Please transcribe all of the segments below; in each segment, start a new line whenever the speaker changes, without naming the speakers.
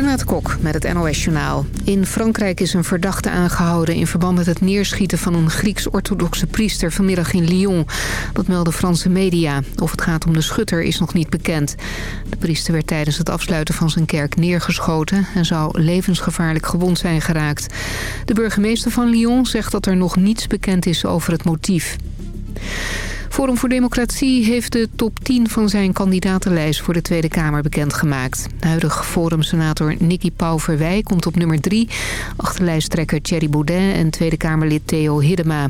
Renate Kok met het NOS Journaal. In Frankrijk is een verdachte aangehouden in verband met het neerschieten van een Grieks-orthodoxe priester vanmiddag in Lyon. Dat melden Franse media. Of het gaat om de schutter is nog niet bekend. De priester werd tijdens het afsluiten van zijn kerk neergeschoten en zou levensgevaarlijk gewond zijn geraakt. De burgemeester van Lyon zegt dat er nog niets bekend is over het motief. Forum voor Democratie heeft de top 10 van zijn kandidatenlijst voor de Tweede Kamer bekendgemaakt. Huidig Forum-senator Nicky Pauverwij komt op nummer 3, achterlijsttrekker Thierry Baudet en Tweede Kamerlid Theo Hiddema.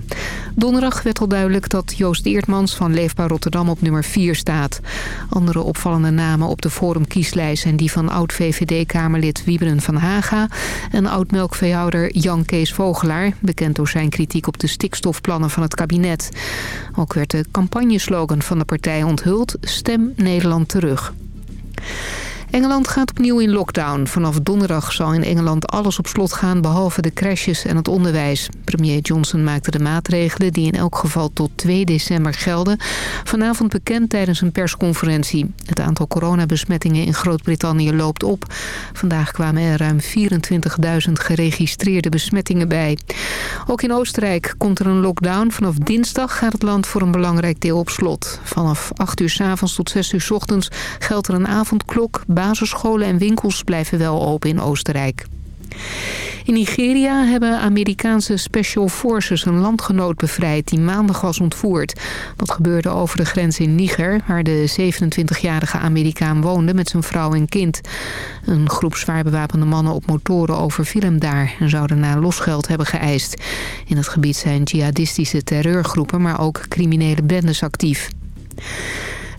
Donderdag werd al duidelijk dat Joost Eertmans van Leefbaar Rotterdam op nummer 4 staat. Andere opvallende namen op de Forum-kieslijst zijn die van oud-VVD-Kamerlid Wieberen van Haga en oud-melkveehouder Jan Kees Vogelaar, bekend door zijn kritiek op de stikstofplannen van het kabinet. Ook werd de campagneslogan van de partij onthuld... Stem Nederland terug. Engeland gaat opnieuw in lockdown. Vanaf donderdag zal in Engeland alles op slot gaan... behalve de crashes en het onderwijs. Premier Johnson maakte de maatregelen... die in elk geval tot 2 december gelden... vanavond bekend tijdens een persconferentie. Het aantal coronabesmettingen in Groot-Brittannië loopt op. Vandaag kwamen er ruim 24.000 geregistreerde besmettingen bij. Ook in Oostenrijk komt er een lockdown. Vanaf dinsdag gaat het land voor een belangrijk deel op slot. Vanaf 8 uur s avonds tot 6 uur s ochtends geldt er een avondklok basisscholen en winkels blijven wel open in Oostenrijk. In Nigeria hebben Amerikaanse Special Forces een landgenoot bevrijd die maandag was ontvoerd. Dat gebeurde over de grens in Niger, waar de 27-jarige Amerikaan woonde met zijn vrouw en kind. Een groep zwaar bewapende mannen op motoren overviel hem daar en zouden na losgeld hebben geëist. In het gebied zijn jihadistische terreurgroepen, maar ook criminele bendes actief.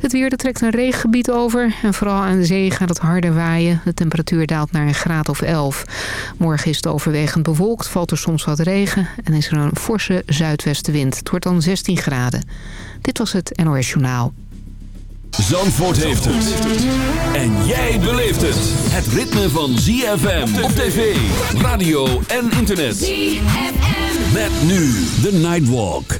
Het weer trekt een regengebied over en vooral aan de zee gaat het harder waaien. De temperatuur daalt naar een graad of 11. Morgen is het overwegend bewolkt, valt er soms wat regen en is er een forse zuidwestenwind. Het wordt dan 16 graden. Dit was het NOS Journaal.
Zandvoort heeft het. En jij beleeft het. Het ritme van ZFM op tv, radio en internet. ZFM. Met nu de Nightwalk.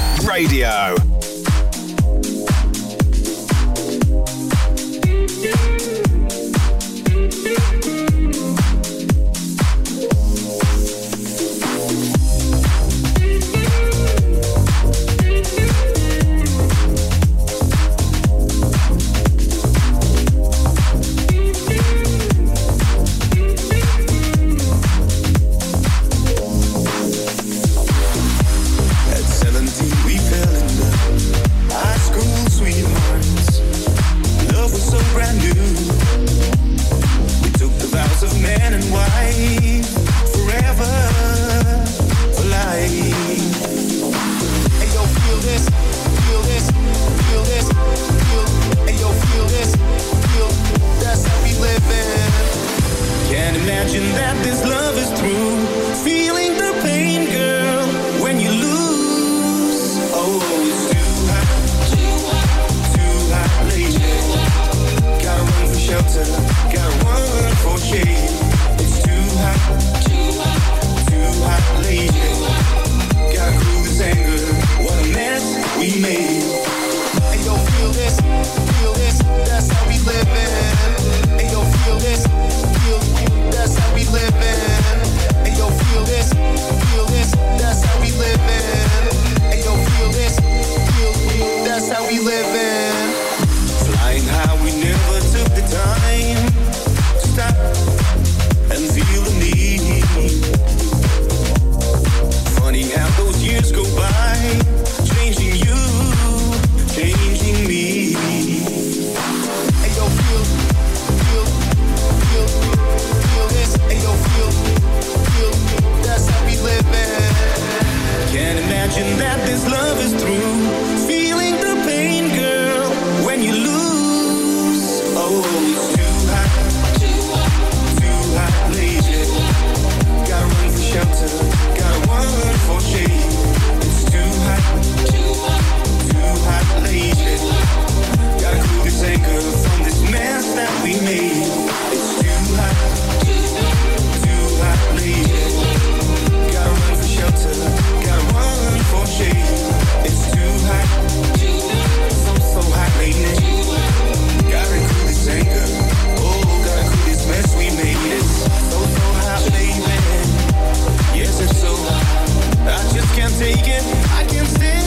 Radio.
that this love
is true.
Feeling can, I can see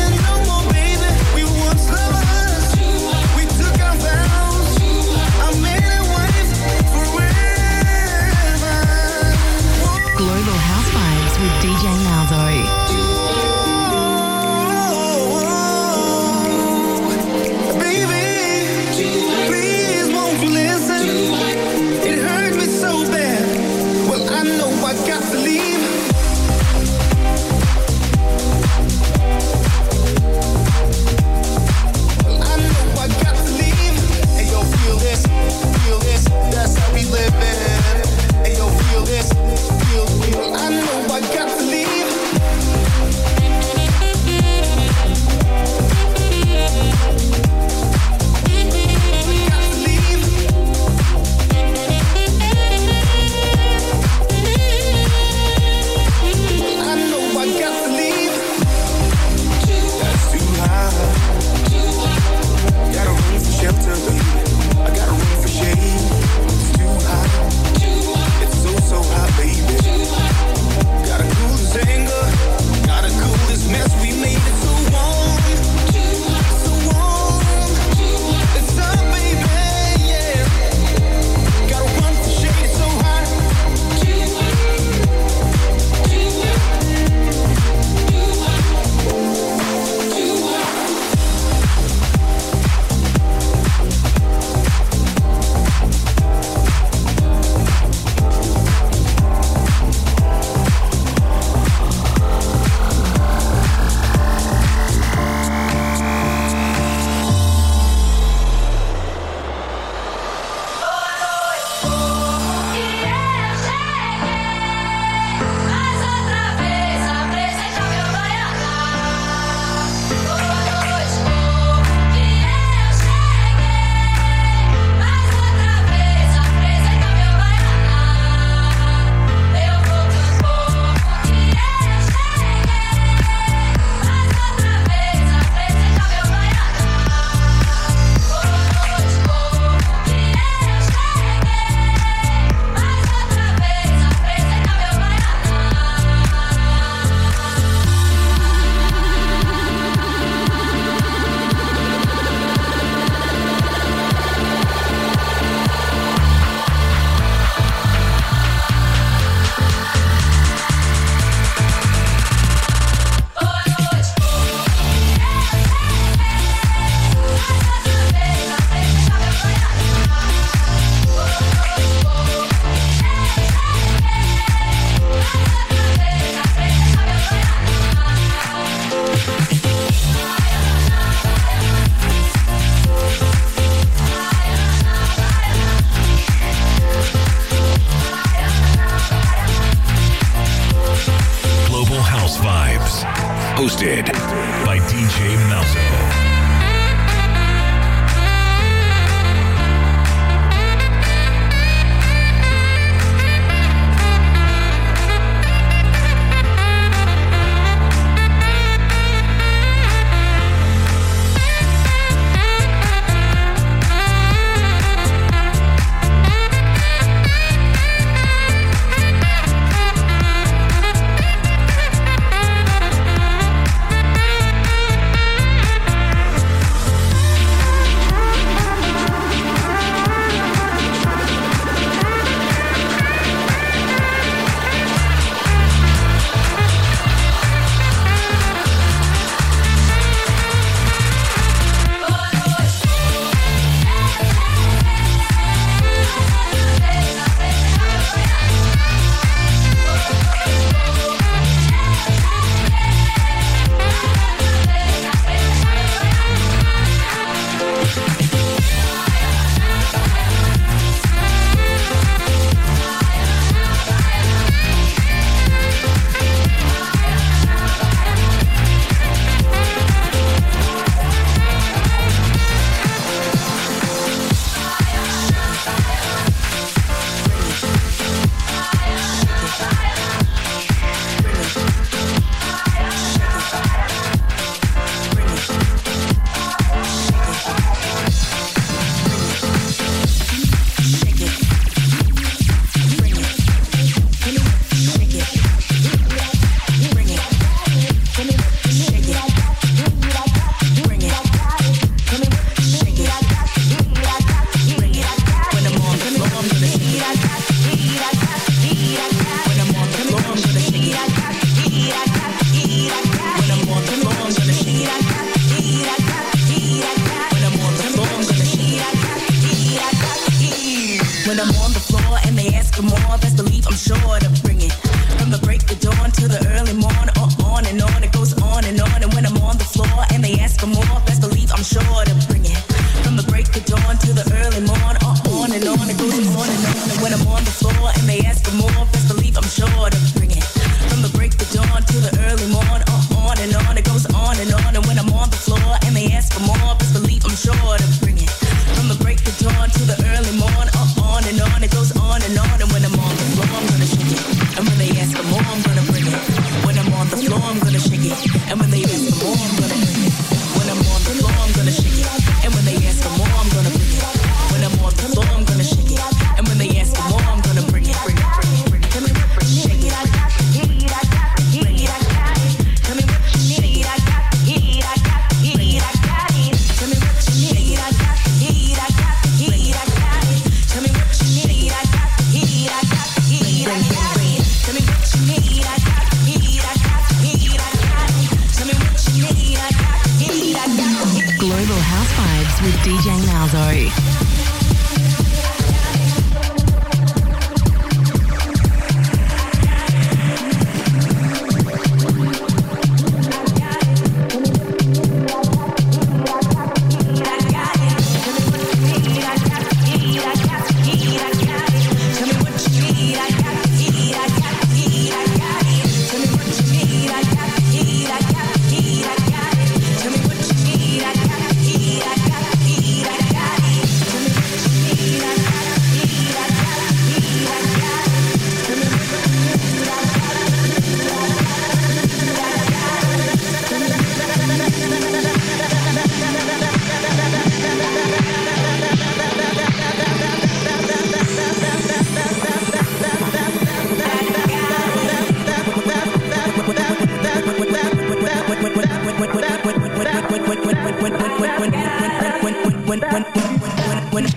when I'm on the floor and they ask for more, best believe I'm sure to bring it. From the break dawn the early uh, on and on, it goes on and on. And when I'm on the floor and they ask
for more, best believe I'm sure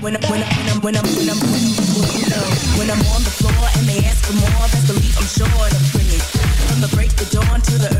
when I'm when I'm when I'm when I'm when I'm on the floor and they ask for more, best believe I'm sure to bring it. From the break of dawn to the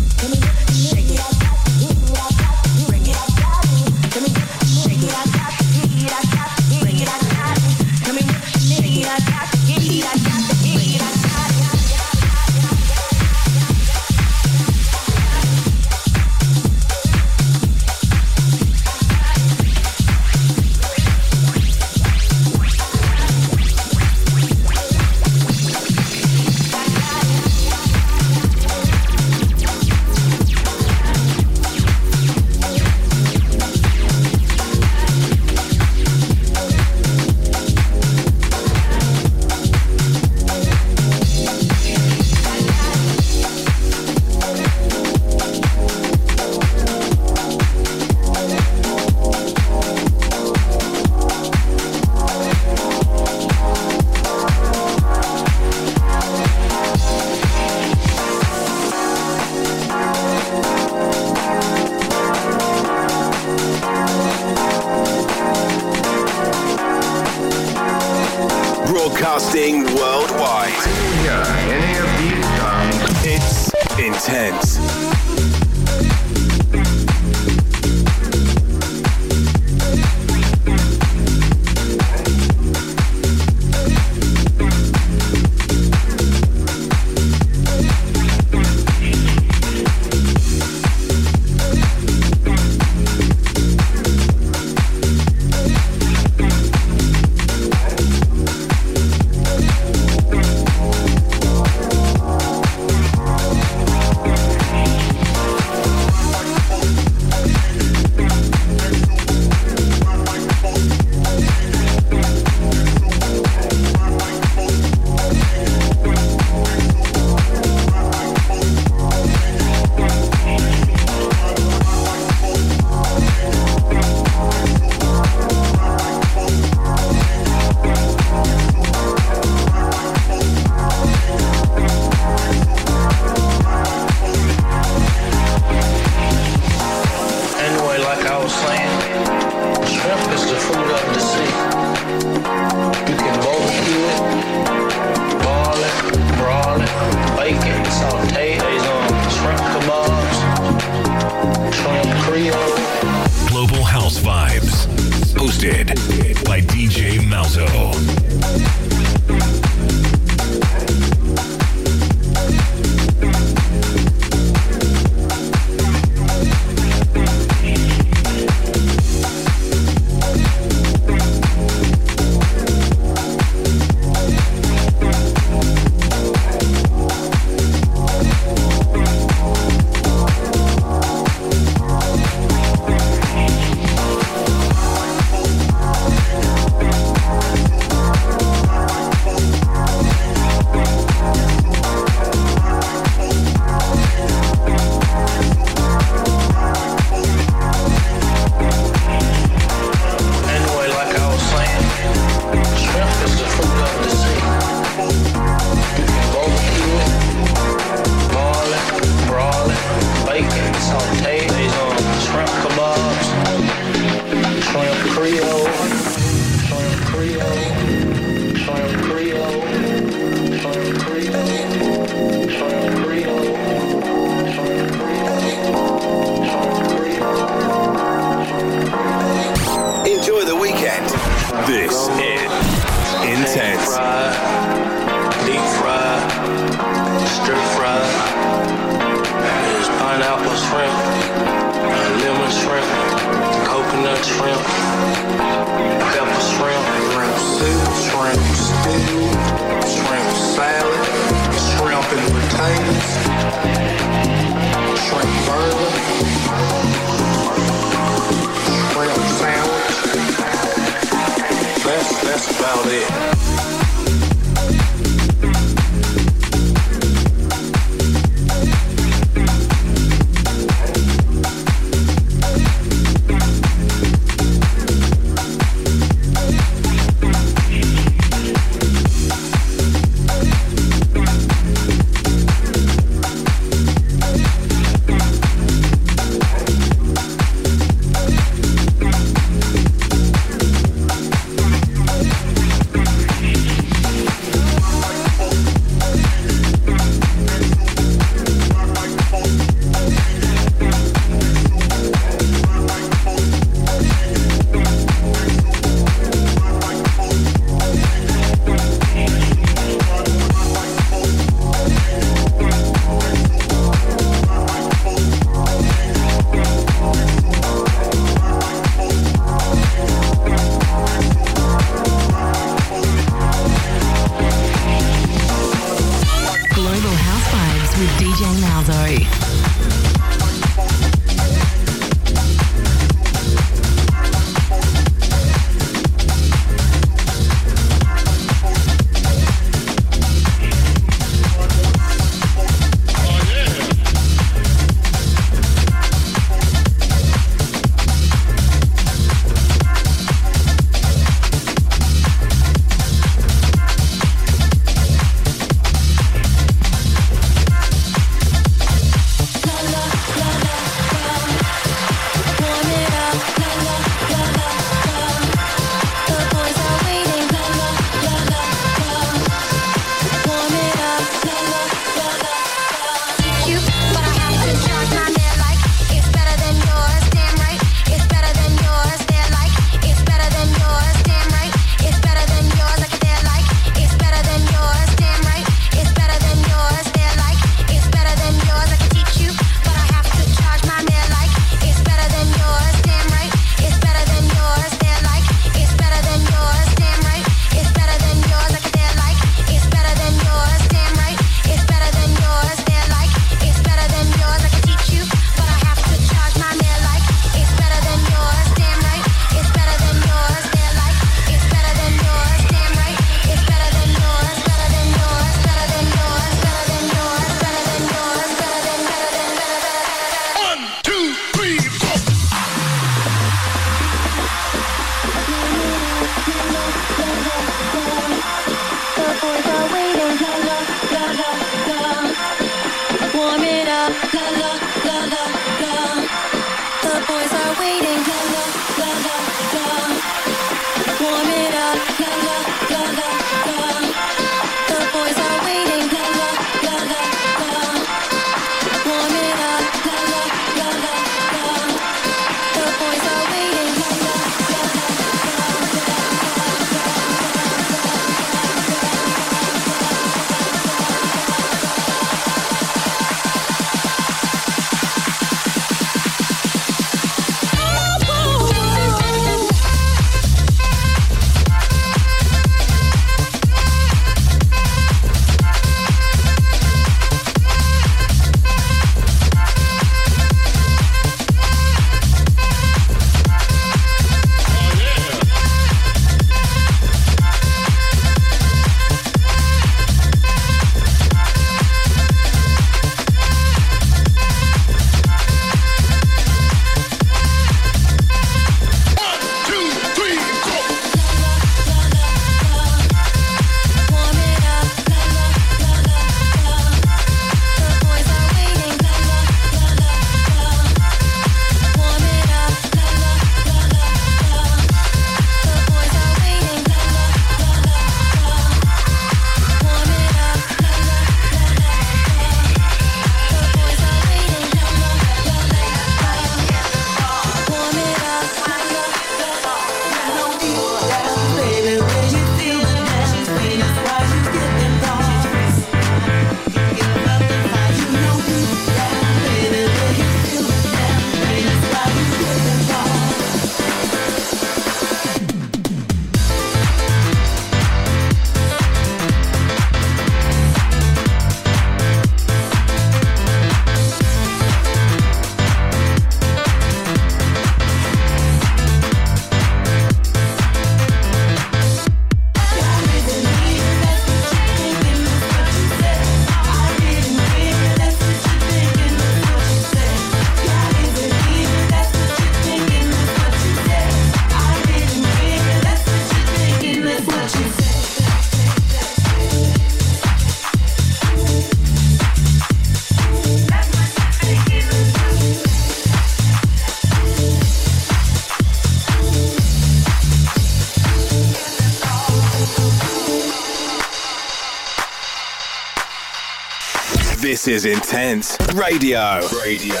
This is Intense Radio. Radio.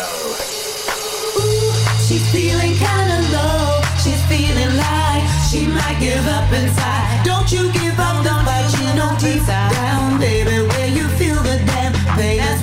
She's feeling kinda low. She's feeling like she might give up inside. Don't you give up, don't fight. You know deep down, baby, where you feel the damn pain. That's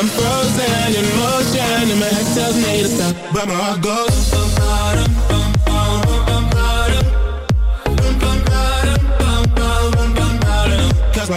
I'm frozen in motion And my head tells me to stop. But my heart goes. Cause my